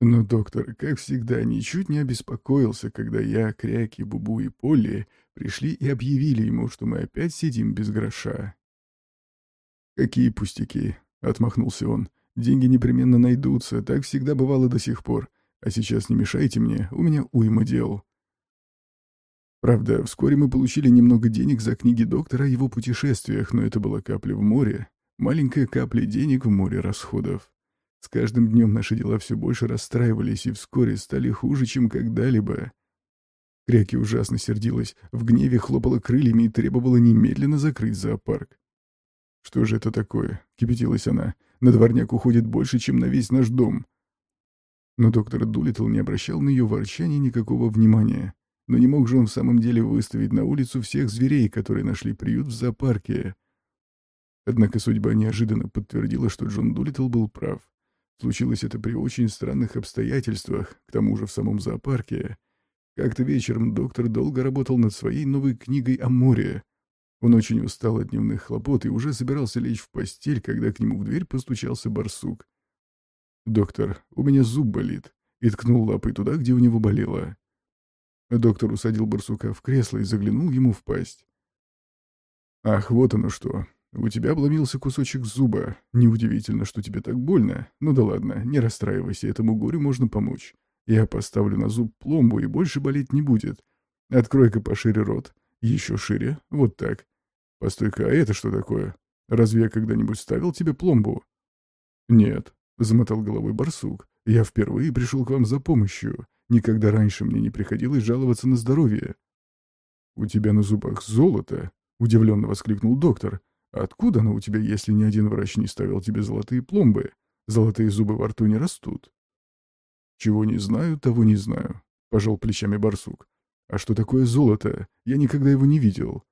Но доктор, как всегда, ничуть не обеспокоился, когда я, Кряки, Бубу и Полли пришли и объявили ему, что мы опять сидим без гроша. «Какие пустяки!» — отмахнулся он. «Деньги непременно найдутся, так всегда бывало до сих пор. А сейчас не мешайте мне, у меня уйма дел». Правда, вскоре мы получили немного денег за книги доктора о его путешествиях, но это была капля в море, маленькая капля денег в море расходов. С каждым днем наши дела все больше расстраивались и вскоре стали хуже, чем когда-либо. Кряки ужасно сердилась, в гневе хлопала крыльями и требовала немедленно закрыть зоопарк. «Что же это такое?» — кипятилась она. «На дворняк уходит больше, чем на весь наш дом». Но доктор Дулитл не обращал на ее ворчание никакого внимания. Но не мог же он в самом деле выставить на улицу всех зверей, которые нашли приют в зоопарке. Однако судьба неожиданно подтвердила, что Джон Дулитл был прав. Случилось это при очень странных обстоятельствах, к тому же в самом зоопарке. Как-то вечером доктор долго работал над своей новой книгой о море. Он очень устал от дневных хлопот и уже собирался лечь в постель, когда к нему в дверь постучался барсук. «Доктор, у меня зуб болит», и ткнул лапой туда, где у него болело. Доктор усадил барсука в кресло и заглянул ему в пасть. «Ах, вот оно что. У тебя обломился кусочек зуба. Неудивительно, что тебе так больно. Ну да ладно, не расстраивайся, этому горю можно помочь. Я поставлю на зуб пломбу, и больше болеть не будет. Открой-ка пошире рот. Еще шире. Вот так. Постой-ка, а это что такое? Разве я когда-нибудь ставил тебе пломбу? Нет, замотал головой барсук. Я впервые пришел к вам за помощью. Никогда раньше мне не приходилось жаловаться на здоровье. У тебя на зубах золото? Удивленно воскликнул доктор. Откуда оно у тебя, если ни один врач не ставил тебе золотые пломбы? Золотые зубы во рту не растут. Чего не знаю, того не знаю, пожал плечами барсук. А что такое золото? Я никогда его не видел.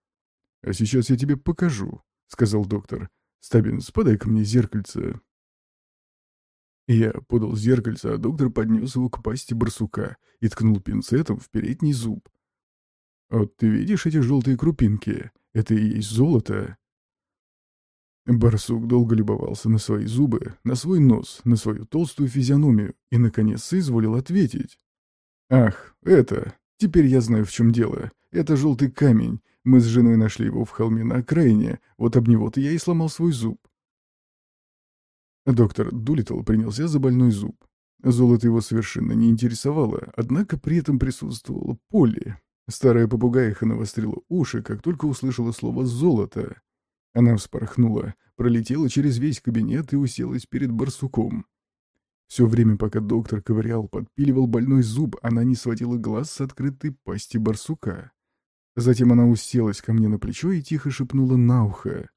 А сейчас я тебе покажу, сказал доктор. Стабинс, подай-ка мне зеркальце. Я подал зеркальце, а доктор поднес его к пасти барсука и ткнул пинцетом в передний зуб. «Вот ты видишь эти желтые крупинки? Это и есть золото. Барсук долго любовался на свои зубы, на свой нос, на свою толстую физиономию и, наконец, соизволил ответить. «Ах, это... Теперь я знаю, в чем дело. Это желтый камень. Мы с женой нашли его в холме на окраине. Вот об него-то я и сломал свой зуб». Доктор Дулитл принялся за больной зуб. Золото его совершенно не интересовало, однако при этом присутствовала Полли. Старая попугаиха навострила уши, как только услышала слово «золото». Она вспорхнула, пролетела через весь кабинет и уселась перед барсуком. Все время, пока доктор ковырял, подпиливал больной зуб, она не сводила глаз с открытой пасти барсука. Затем она уселась ко мне на плечо и тихо шепнула на ухо.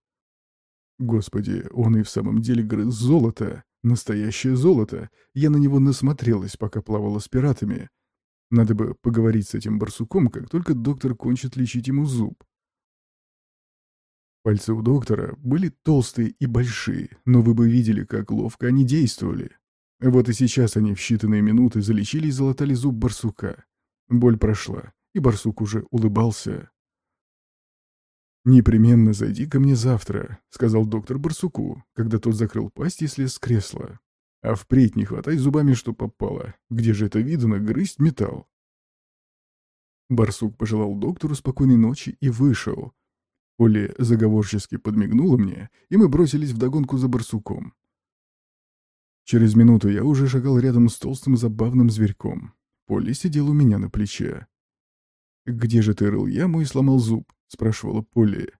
«Господи, он и в самом деле грыз золото, настоящее золото. Я на него насмотрелась, пока плавала с пиратами. Надо бы поговорить с этим барсуком, как только доктор кончит лечить ему зуб. Пальцы у доктора были толстые и большие, но вы бы видели, как ловко они действовали. Вот и сейчас они в считанные минуты залечили и залатали зуб барсука. Боль прошла, и барсук уже улыбался. «Непременно зайди ко мне завтра», — сказал доктор барсуку, когда тот закрыл пасть и слез с кресла. «А впредь не хватай зубами, что попало. Где же это видно грызть металл?» Барсук пожелал доктору спокойной ночи и вышел, Оля заговорчески подмигнула мне, и мы бросились вдогонку за барсуком. Через минуту я уже шагал рядом с толстым забавным зверьком. Полли сидел у меня на плече. «Где же ты рыл яму и сломал зуб?» — спрашивала Полли.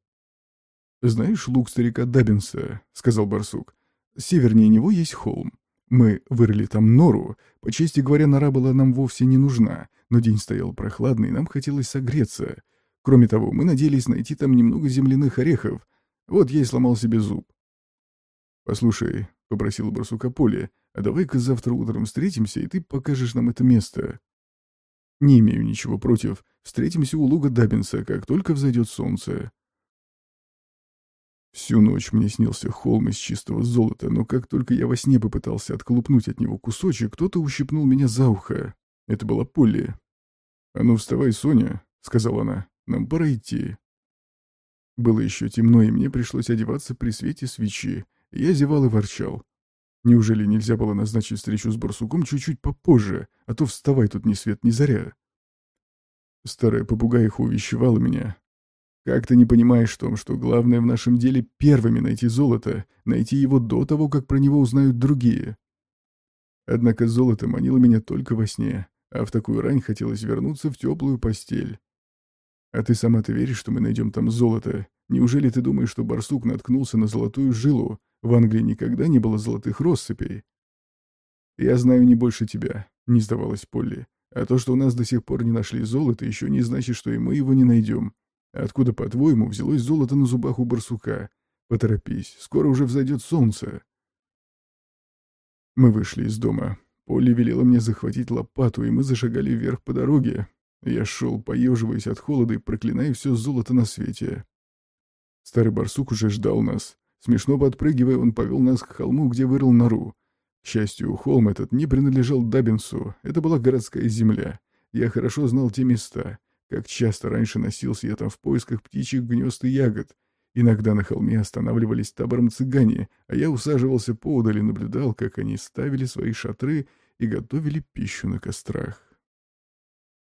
«Знаешь лук старика Дабинса?» — сказал барсук. «Севернее него есть холм. Мы вырыли там нору. По чести говоря, нора была нам вовсе не нужна, но день стоял прохладный, и нам хотелось согреться. Кроме того, мы надеялись найти там немного земляных орехов. Вот я и сломал себе зуб. «Послушай», — попросил барсука Поле, «а давай-ка завтра утром встретимся, и ты покажешь нам это место». «Не имею ничего против. Встретимся у луга Дабинса, как только взойдет солнце». Всю ночь мне снился холм из чистого золота, но как только я во сне попытался отколупнуть от него кусочек, кто-то ущипнул меня за ухо. Это была Полли. «А ну вставай, Соня», — сказала она. Нам пора идти. Было еще темно, и мне пришлось одеваться при свете свечи. Я зевал и ворчал. Неужели нельзя было назначить встречу с барсуком чуть-чуть попозже, а то вставай тут ни свет ни заря? Старая попугаиха увещевала меня. Как ты не понимаешь в том, что главное в нашем деле первыми найти золото, найти его до того, как про него узнают другие? Однако золото манило меня только во сне, а в такую рань хотелось вернуться в теплую постель. А ты сама-то веришь, что мы найдем там золото? Неужели ты думаешь, что барсук наткнулся на золотую жилу? В Англии никогда не было золотых россыпей. Я знаю не больше тебя, не сдавалась Полли. А то, что у нас до сих пор не нашли золото, еще не значит, что и мы его не найдем. Откуда, по-твоему, взялось золото на зубах у барсука? Поторопись, скоро уже взойдет солнце. Мы вышли из дома. Полли велела мне захватить лопату, и мы зашагали вверх по дороге. Я шел, поеживаясь от холода и проклиная все золото на свете. Старый барсук уже ждал нас. Смешно подпрыгивая, он повел нас к холму, где вырыл нору. К счастью, холм этот не принадлежал Дабинсу, это была городская земля. Я хорошо знал те места. Как часто раньше носился я там в поисках птичьих гнезд и ягод. Иногда на холме останавливались табором цыгане, а я усаживался поодаль и наблюдал, как они ставили свои шатры и готовили пищу на кострах.